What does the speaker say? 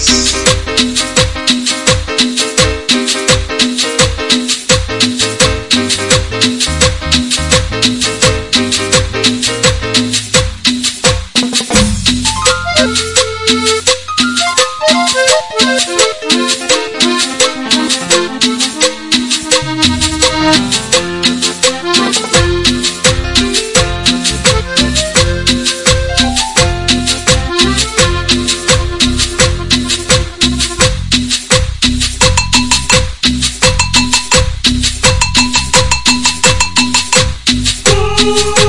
Yes. Thank